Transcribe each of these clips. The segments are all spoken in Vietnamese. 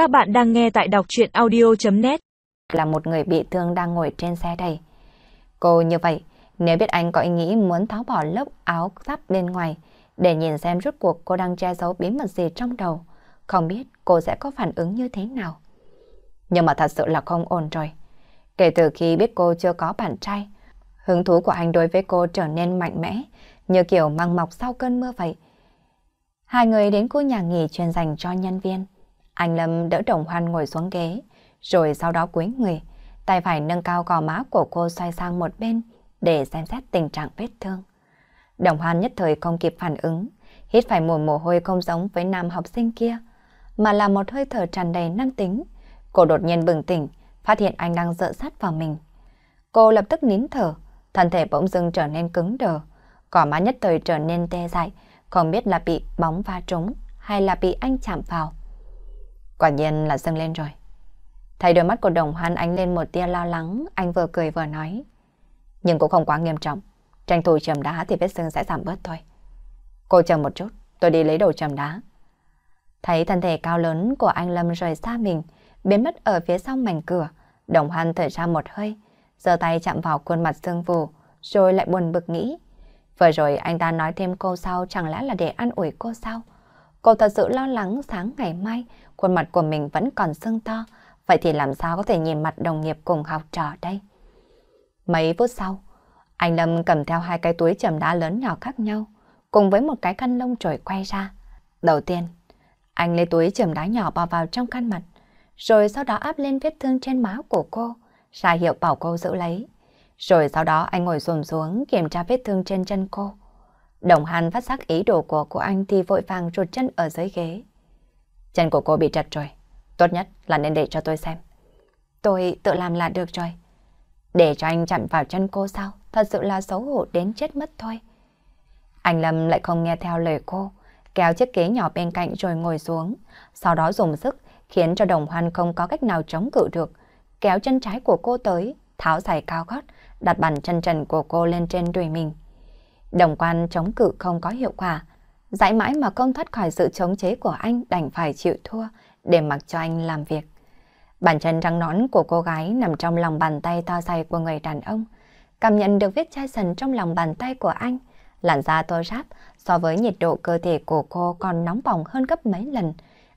Các bạn đang nghe tại đọc chuyện audio.net Là một người bị thương đang ngồi trên xe đây. Cô như vậy, nếu biết anh có ý nghĩ muốn tháo bỏ lớp áo giáp bên ngoài để nhìn xem rốt cuộc cô đang che giấu bí mật gì trong đầu, không biết cô sẽ có phản ứng như thế nào. Nhưng mà thật sự là không ổn rồi. Kể từ khi biết cô chưa có bạn trai, hứng thú của anh đối với cô trở nên mạnh mẽ, như kiểu măng mọc sau cơn mưa vậy. Hai người đến khu nhà nghỉ chuyên dành cho nhân viên. Anh Lâm đỡ Đồng Hoan ngồi xuống ghế, rồi sau đó cúi người, tay phải nâng cao gò má của cô xoay sang một bên để xem xét tình trạng vết thương. Đồng Hoan nhất thời không kịp phản ứng, hít phải mùi mồ hôi không giống với nam học sinh kia, mà là một hơi thở tràn đầy năng tính. Cô đột nhiên bừng tỉnh, phát hiện anh đang dựa sát vào mình. Cô lập tức nín thở, thân thể bỗng dưng trở nên cứng đờ, cỏ má nhất thời trở nên tê dại, không biết là bị bóng va trúng hay là bị anh chạm vào. Quả nhiên là dâng lên rồi. Thấy đôi mắt của đồng hoan ánh lên một tia lo lắng, anh vừa cười vừa nói. Nhưng cũng không quá nghiêm trọng, tranh thủ trầm đá thì vết sưng sẽ giảm bớt thôi. Cô chờ một chút, tôi đi lấy đồ trầm đá. Thấy thân thể cao lớn của anh Lâm rời xa mình, biến mất ở phía sau mảnh cửa, đồng hoan thở ra một hơi, giơ tay chạm vào khuôn mặt sương vù, rồi lại buồn bực nghĩ. Vừa rồi anh ta nói thêm cô sau chẳng lẽ là để ăn ủi cô sao? Cô thật sự lo lắng sáng ngày mai khuôn mặt của mình vẫn còn sưng to, vậy thì làm sao có thể nhìn mặt đồng nghiệp cùng học trò đây? Mấy phút sau, anh Lâm cầm theo hai cái túi chầm đá lớn nhỏ khác nhau, cùng với một cái khăn lông trổi quay ra. Đầu tiên, anh lấy túi chầm đá nhỏ bỏ vào trong khăn mặt, rồi sau đó áp lên vết thương trên má của cô, ra hiệu bảo cô giữ lấy. Rồi sau đó anh ngồi xùm xuống kiểm tra vết thương trên chân cô. Đồng Hàn phát giác ý đồ của cô anh thì vội vàng rụt chân ở dưới ghế. Chân của cô bị trật rồi, tốt nhất là nên để cho tôi xem. Tôi tự làm là được rồi. Để cho anh chạm vào chân cô sao? Thật sự là xấu hổ đến chết mất thôi. Anh Lâm lại không nghe theo lời cô, kéo chiếc ghế nhỏ bên cạnh rồi ngồi xuống, sau đó dùng sức khiến cho đồng hoan không có cách nào chống cự được, kéo chân trái của cô tới, tháo giày cao gót, đặt bàn chân trần của cô lên trên đùi mình. Đồng quan chống cự không có hiệu quả, dãi mãi mà không thoát khỏi sự chống chế của anh đành phải chịu thua để mặc cho anh làm việc. Bàn chân trắng nón của cô gái nằm trong lòng bàn tay to dày của người đàn ông, cảm nhận được vết chai sần trong lòng bàn tay của anh, làn da tô ráp so với nhiệt độ cơ thể của cô còn nóng bỏng hơn gấp mấy lần,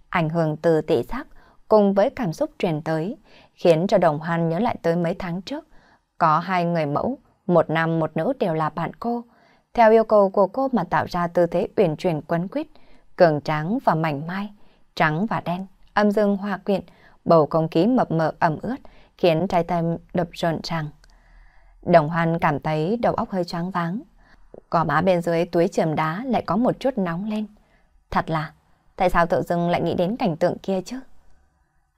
ảnh hưởng từ tị giác cùng với cảm xúc truyền tới, khiến cho đồng hoan nhớ lại tới mấy tháng trước. Có hai người mẫu, một nam một nữ đều là bạn cô. Theo yêu cầu của cô mà tạo ra tư thế uyển chuyển quấn quýt, cường tráng và mảnh mai, trắng và đen, âm dương hòa quyện, bầu không khí mập mờ ẩm ướt, khiến trái tim đập rộn ràng. Đồng hoan cảm thấy đầu óc hơi choáng váng. Cỏ má bên dưới túi chườm đá lại có một chút nóng lên. Thật là, tại sao tự dưng lại nghĩ đến cảnh tượng kia chứ?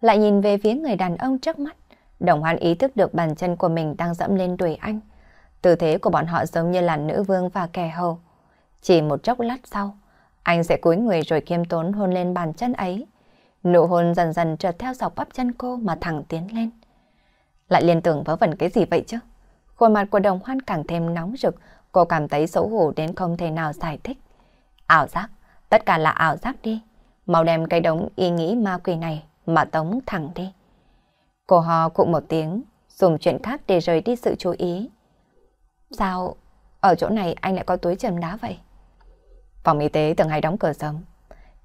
Lại nhìn về phía người đàn ông trước mắt, đồng hoan ý thức được bàn chân của mình đang dẫm lên đùi anh. Tư thế của bọn họ giống như là nữ vương và kẻ hầu. Chỉ một chốc lát sau, anh sẽ cúi người rồi kiêm tốn hôn lên bàn chân ấy. Nụ hôn dần dần trượt theo dọc bắp chân cô mà thẳng tiến lên. Lại liên tưởng vớ vẩn cái gì vậy chứ? Khuôn mặt của đồng hoan càng thêm nóng rực, cô cảm thấy xấu hổ đến không thể nào giải thích. Ảo giác, tất cả là ảo giác đi. Mau đem cái đống ý nghĩ ma quỷ này mà tống thẳng đi. Cô hò cụ một tiếng, dùng chuyện khác để rời đi sự chú ý. Sao ở chỗ này anh lại có túi chườm đá vậy? Phòng y tế thường hay đóng cửa sớm.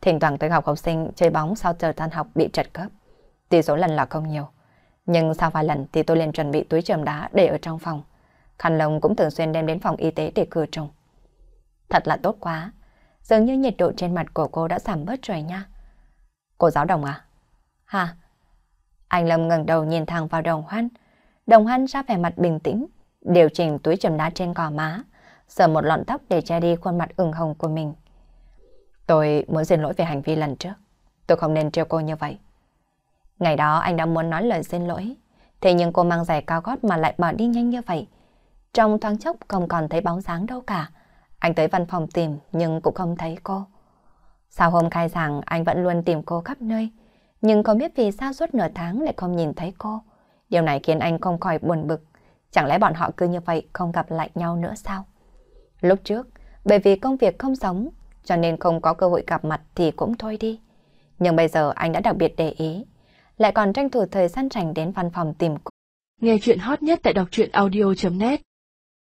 Thỉnh thoảng tới học học sinh chơi bóng sau giờ tan học bị trật cấp. Tỷ số lần là không nhiều. Nhưng sau vài lần thì tôi liền chuẩn bị túi chườm đá để ở trong phòng. Khăn lông cũng thường xuyên đem đến phòng y tế để khử trùng. Thật là tốt quá. Dường như nhiệt độ trên mặt của cô đã giảm bớt rồi nha. Cô giáo đồng à? Hả? Anh Lâm ngẩng đầu nhìn thẳng vào đồng hoan. Đồng hoan ra vẻ mặt bình tĩnh, điều chỉnh túi chầm đá trên cò má, sờ một lọn tóc để che đi khuôn mặt ửng hồng của mình. Tôi muốn xin lỗi về hành vi lần trước. Tôi không nên trêu cô như vậy. Ngày đó anh đã muốn nói lời xin lỗi, thế nhưng cô mang giày cao gót mà lại bỏ đi nhanh như vậy. Trong thoáng chốc không còn thấy bóng dáng đâu cả. Anh tới văn phòng tìm nhưng cũng không thấy cô. Sau hôm khai giảng anh vẫn luôn tìm cô khắp nơi, nhưng không biết vì sao suốt nửa tháng lại không nhìn thấy cô. Điều này khiến anh không khỏi buồn bực. Chẳng lẽ bọn họ cứ như vậy không gặp lại nhau nữa sao? Lúc trước, bởi vì công việc không sống, cho nên không có cơ hội gặp mặt thì cũng thôi đi. Nhưng bây giờ anh đã đặc biệt để ý, lại còn tranh thủ thời gian rảnh đến văn phòng tìm cô. Nghe chuyện hot nhất tại đọc truyện audio.net